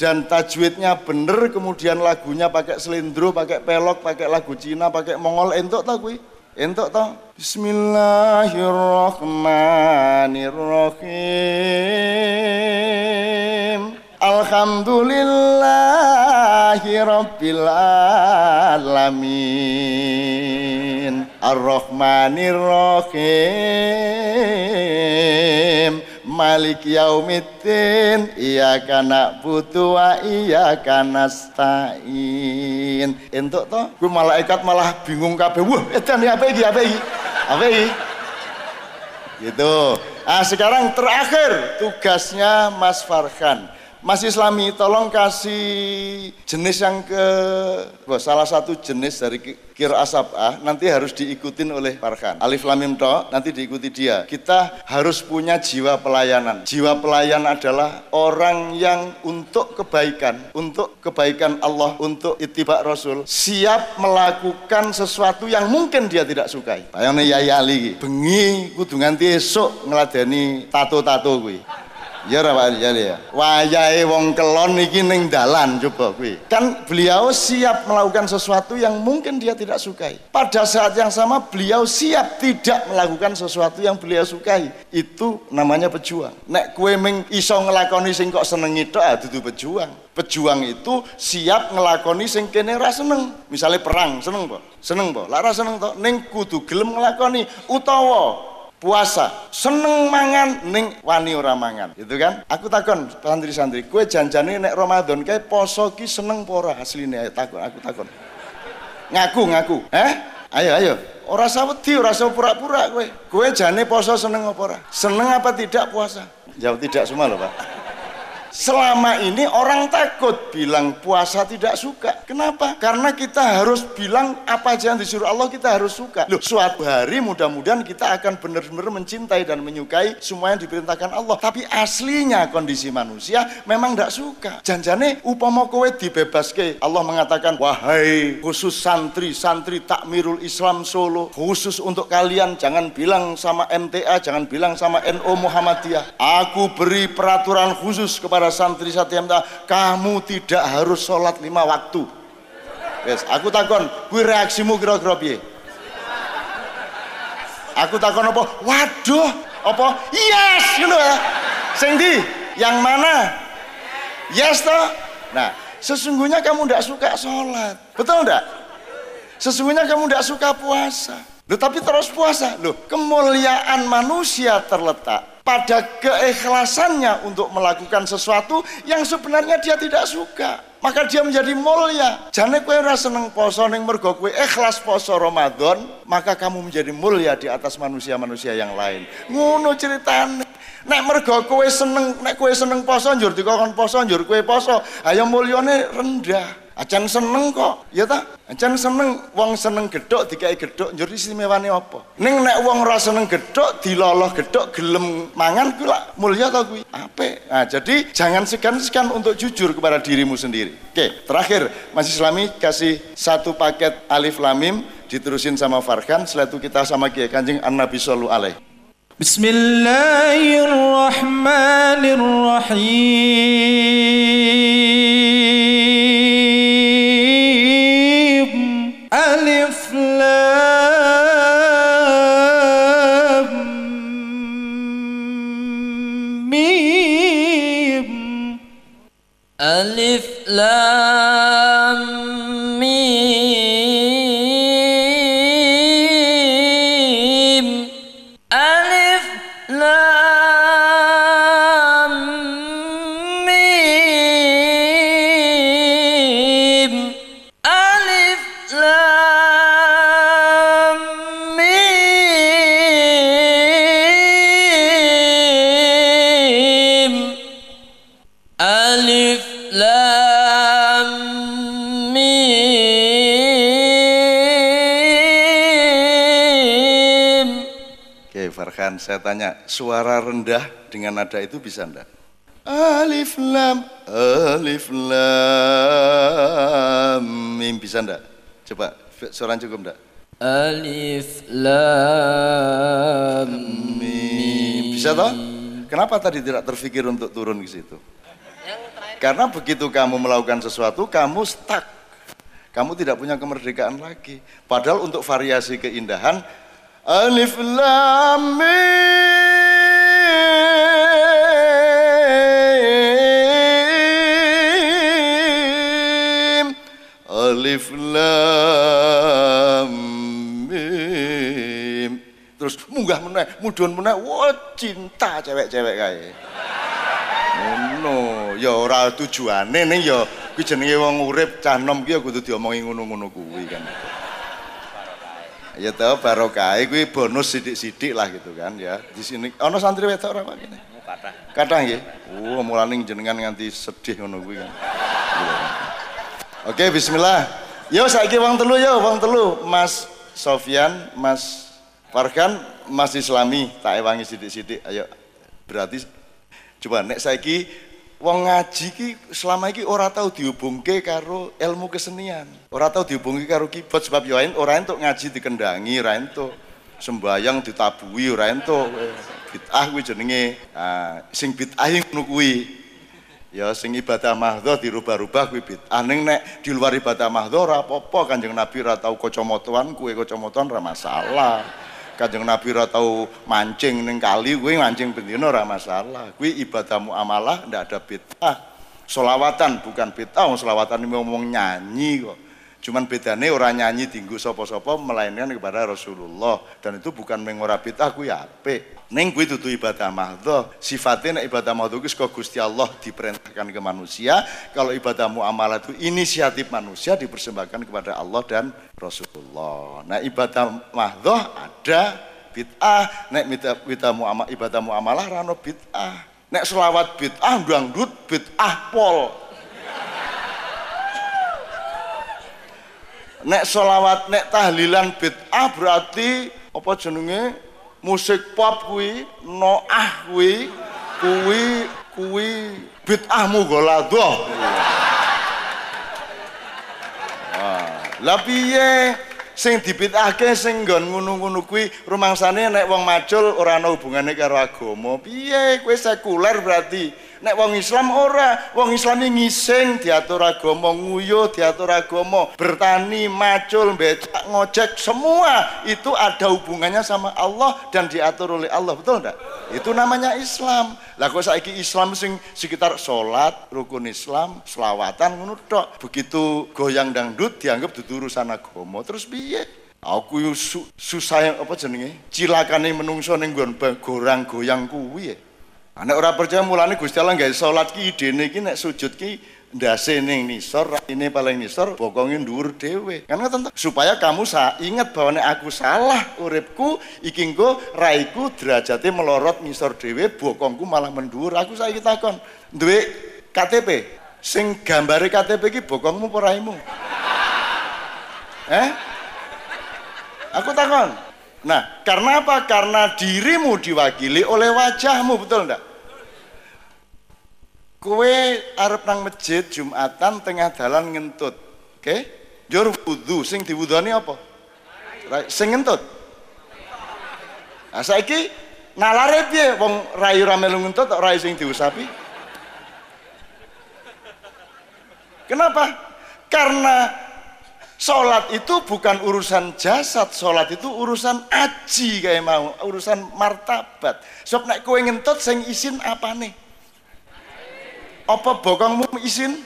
dan tajwidnya bener kemudian lagunya pakai selindro pakai pelok pakai lagu Cina pakai Mongol entuk tau kuwi? Entuk tau. Bismillahirrahmanirrahim. Alhamdulillahi Ar-Rahmanir-Rahim Malik yaumiddin Iyaka na'budu wa iyaka nasta'in Entuk toh Gue malaikat malah bingung kabeh Wah edan ya apa iki apa iki? Apa iki? Gitu. Nah, sekarang terakhir tugasnya Mas Farhan. Mas Islami, tolong kasih jenis yang ke salah satu jenis dari ki- kir asabah nanti harus diikutin oleh Farhan. Alif lamim to nanti diikuti dia. Kita harus punya jiwa pelayanan. Jiwa pelayan adalah orang yang untuk kebaikan, untuk kebaikan Allah, untuk itibak Rasul, siap melakukan sesuatu yang mungkin dia tidak sukai. Bayangnya Yai Ali, bengi kudu nganti esuk ngeladeni tato-tato kuwi. Ya ora Pak Jali ya. Wayahe wong kelon iki ning dalan coba kuwi. Kan beliau siap melakukan sesuatu yang mungkin dia tidak sukai. Pada saat yang sama beliau siap tidak melakukan sesuatu yang beliau sukai. Itu namanya pejuang. Nek kue ming iso ngelakoni sing kok senengi tok ah dudu pejuang. Pejuang itu siap ngelakoni sing kene ra seneng. Misalnya perang, seneng po? Seneng po? Lah ra seneng to ning kudu gelem ngelakoni utawa puasa seneng mangan ning wani ora mangan. Gitu kan? Aku takon santri-santri kue janjane nek Ramadan kae poso ki seneng apa ora? Ayo takon aku takon. Ngaku ngaku. Eh ayo ayo. Ora usah wedi ora usah pura-pura kue kue jane poso seneng apa seneng apa tidak puasa? Jawab tidak semua loh pak Selama ini orang takut bilang puasa tidak suka. Kenapa? Karena kita harus bilang apa aja yang disuruh Allah kita harus suka. Loh, suatu hari mudah-mudahan kita akan benar-benar mencintai dan menyukai semua yang diperintahkan Allah. Tapi aslinya kondisi manusia memang tidak suka. Janjane upama kowe dibebaske. Allah mengatakan, "Wahai khusus santri-santri takmirul Islam Solo, khusus untuk kalian jangan bilang sama MTA, jangan bilang sama NO Muhammadiyah. Aku beri peraturan khusus kepada santri satu MTA, kamu tidak harus sholat lima waktu." Wes, aku takon, kuwi reaksimu kira-kira piye? Aku takon apa? Waduh, apa? Yes, ngono ya. Sing? Yang mana? Yes toh? Nah, sesungguhnya kamu tidak suka sholat. Betul enggak? Sesungguhnya kamu tidak suka puasa. Loh, tapi terus puasa. Loh, kemuliaan manusia terletak pada keikhlasannya untuk melakukan sesuatu yang sebenarnya dia tidak suka. Maka dia menjadi mulia. Jane kowe ora seneng poso ning mergo kowe ikhlas poso Ramadan, maka kamu menjadi mulia di atas manusia-manusia yang lain. Ngono ceritane. Nek mergo kowe seneng, nek kowe seneng poso njur dikon poso njur kowe poso, ayo mulyane rendah. Acan seneng kok, ya ta? Acan seneng, wong seneng gedhok dikai gedhok, njur istimewane apa? Ning nek wong ora seneng gedhok, diloloh gedhok gelem mangan kuwi lak mulya ta kuwi? Apik. Nah, jadi jangan segan-segan untuk jujur kepada dirimu sendiri. Oke, terakhir Mas Islami kasih satu paket alif lamim diterusin sama Farhan, setelah itu kita sama Kiai Kanjeng An Nabi sallallahu alaihi. بسم الله الرحمن الرحيم saya tanya, suara rendah dengan nada itu bisa enggak? Alif lam, alif lam mim bisa enggak? Coba suara cukup enggak? Alif lam mim. Bisa toh? Kenapa tadi tidak terfikir untuk turun ke situ? Karena begitu kamu melakukan sesuatu, kamu stuck. Kamu tidak punya kemerdekaan lagi. Padahal untuk variasi keindahan, alif lam mim. Alif lam mim. Terus munggah meneh, mudhun meneh, wah cinta cewek-cewek kae. Ngono, ya ora tujuane ning ya kuwi jenenge wong urip cah nom ki ya kudu diomongi ngono-ngono kuwi kan. Ya tahu barokah kuwi bonus sidik-sidik lah gitu kan ya. Di sini ono santri wedok ora Pak kene? Kadang nggih. Oh, mulane jenengan nganti sedih ngono kuwi kan. Oke, bismillah. Yo saiki wong telu yo, wong telu. Mas Sofyan, Mas Farkan, Mas Islami, tak ewangi sidik-sidik. Ayo. Berarti coba nek saiki wong ngaji ki selama iki ora tau dihubungke karo ilmu kesenian. Ora tau dihubungke karo keyboard sebab yo ora entuk ngaji dikendangi, ora entuk sembayang ditabui, ora entuk. Bid'ah kuwi jenenge. Ah, sing bid'ah ngono kuwi. Ya sing ibadah mahdhah dirubah-rubah kuwi bid'ah. Ning nek di luar ibadah mahdhah ora apa-apa Kanjeng Nabi ora tau kacamataan, kuwe kacamataan ora masalah. Kanjeng Nabi ora tau mancing ning kali, kuwi mancing bendina ora masalah. Kuwi ibadah muamalah ndak ada bid'ah. Solawatan bukan bid'ah, wong solawatan ini ngomong nyanyi kok. Cuman bedane orang nyanyi tinggu sopo-sopo melainkan kepada Rasulullah dan itu bukan mengora bid'ah kuwi apik. Ning kuwi dudu ibadah mahdhah. Sifatnya ibadah mahdhah kuwi saka Gusti Allah diperintahkan ke manusia. Kalau ibadah muamalah itu inisiatif manusia dipersembahkan kepada Allah dan Rasulullah. Nah, ibadah mahdhah ada bid'ah, nek ibadah muamalah ibadah muamalah rano bid'ah. Nek selawat bid'ah, dangdut bid'ah pol. Nek solawat nek tahlilan bid'ah berarti apa jenenge? Musik pop kuwi noah kuwi kuwi kuwi bid'ah mughaladhah lah piye? Sing dibid'ahke sing nggon ngono-ngono kuwi rumangsane nek wong macul ora ana hubungane karo agama. Piye? Kowe sekuler berarti Nek wong Islam ora, wong Islam ngising diatur agama, nguyuh diatur agama, bertani, macul, becak, ngojek, semua itu ada hubungannya sama Allah dan diatur oleh Allah, betul enggak? Itu namanya Islam. Lah kok saiki Islam sing sekitar salat, rukun Islam, selawatan ngono tok. Begitu goyang dangdut dianggap dudu urusan agama. Terus piye? Aku su susah apa jenenge? Cilakane menungso ning gorang goyang kuwi ya. Anak orang percaya mulane Gusti Allah gawe salat ki idene ki nek sujud ki ndase ning nisor, ini paling nisor, bokonge dhuwur dhewe. Kan ngoten Supaya kamu sa ingat bahwa nek aku salah uripku iki engko raiku derajate melorot nisor dhewe, bokongku malah mendhuwur. Aku saiki takon, duwe KTP. Sing gambare KTP ki bokongmu apa raimu? Eh? Aku takon. Nah, karena apa? Karena dirimu diwakili oleh wajahmu, betul enggak? Kue arep nang masjid Jumatan tengah dalan ngentut. Oke? Okay? Jur wudu sing diwudoni apa? Sing ngentut. Nah saiki nalare piye wong rayu ra melu ngentut rai sing diusapi? Kenapa? Karena sholat itu bukan urusan jasad, sholat itu urusan aji kayak mau, urusan martabat. Sebab nek kowe ngentut sing isin apa nih? Apa bokongmu isin?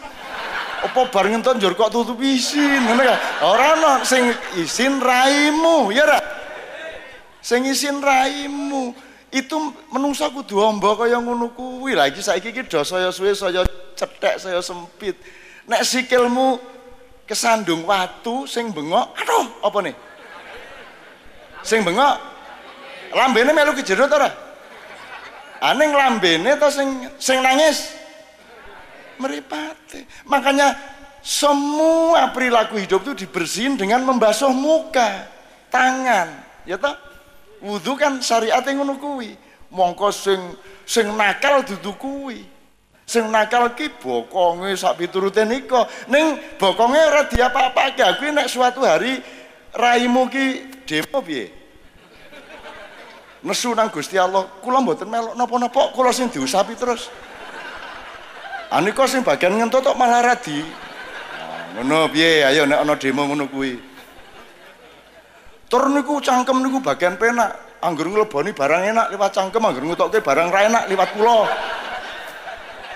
Apa bareng enton njur kok tutup isin? Ngono kan ora ono sing isin raimu ya ra sing isin raimu. Itu menungsa kudu amba kaya ngono kuwi. Lagi saiki iki saya suwe saya cetek saya sempit. Nek sikilmu kesandung watu sing bengok aduh apa nih? Sing bengok lambene melu kejerut ora? Aneh lambene to sing sing nangis meripati. Makanya semua perilaku hidup itu dibersihin dengan membasuh muka, tangan, ya toh? Wudhu kan syariat yang kuwi. Mongko sing sing nakal dudu kuwi. Sing nakal ki bokonge sak piturute nika. Ning bokonge ora diapa-apake. Kuwi nek suatu hari raimu ki demo piye? Nesu nang Gusti Allah, kula mboten melok napa-napa, kula sing diusapi terus. Anika sing bagian ngentut tok malah radi. Ngono piye? Ayo nek ana demo ngono kuwi. Tur niku cangkem niku bagian penak. Angger ngleboni barang enak liwat cangkem, angger ngutokke barang ra enak liwat kula.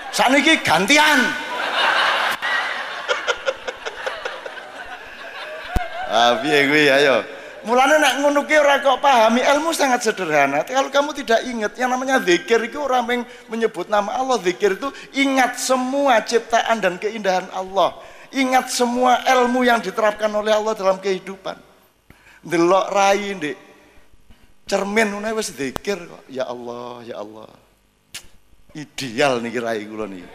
Saniki gantian. (laughs) ah piye kuwi ayo. Mulane nek ngono ki kok pahami ilmu sangat sederhana. Kalau kamu tidak ingat yang namanya zikir itu orang yang menyebut nama Allah. Zikir itu ingat semua ciptaan dan keindahan Allah. Ingat semua ilmu yang diterapkan oleh Allah dalam kehidupan. Delok rai ndek cermin ngono wis zikir kok. Ya Allah, ya Allah. Ideal niki rai kula niki.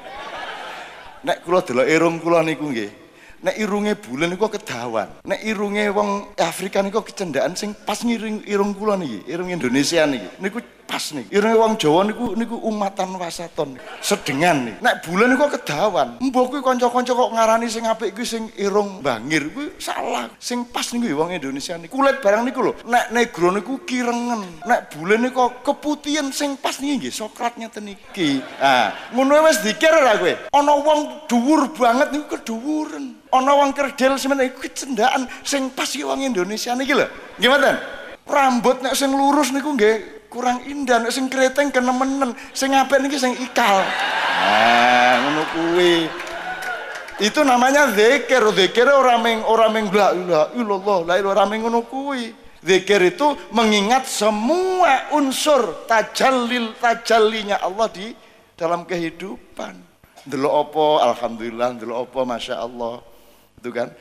Nek kula delok irung kula niku nggih. Nek irunge bulan niku kedawan. Nek irunge wong Afrika niku kecendakan sing pas ngiring irung kula niki, irung Indonesia niki. Niku pas niki. Irunge wong Jawa niku niku umatan wasaton. Sedengan niki. Nek bulan niku kedawan. Mbok kuwi kanca-kanca kok ngarani sing apik kuwi sing irung bangir kuwi salah. Sing pas niku ya wong Indonesia niku. Kulit barang niku lho. Nek negro niku kirengen. Nek bulan niku keputihan sing pas niki nggih Sokrat ngeten iki. Ah, ngono wis dikir ora kowe? Ana wong dhuwur banget niku keduwuren. Ana wong kerdel semen iku cendakan sing pas wong Indonesia niki lho. Mboten? Rambut nek sing lurus niku nggih kurang indah nek sing kreteng kenemenen sing apik niki sing ikal. Nah, ngono kuwi. Itu namanya zikir. Zikir ora meng ora meng la ilaha illallah, la ilaha ora meng ngono kuwi. Zikir itu mengingat semua unsur tajallil tajallinya Allah di dalam kehidupan. Delok apa alhamdulillah, delok apa masya Allah. Itu kan.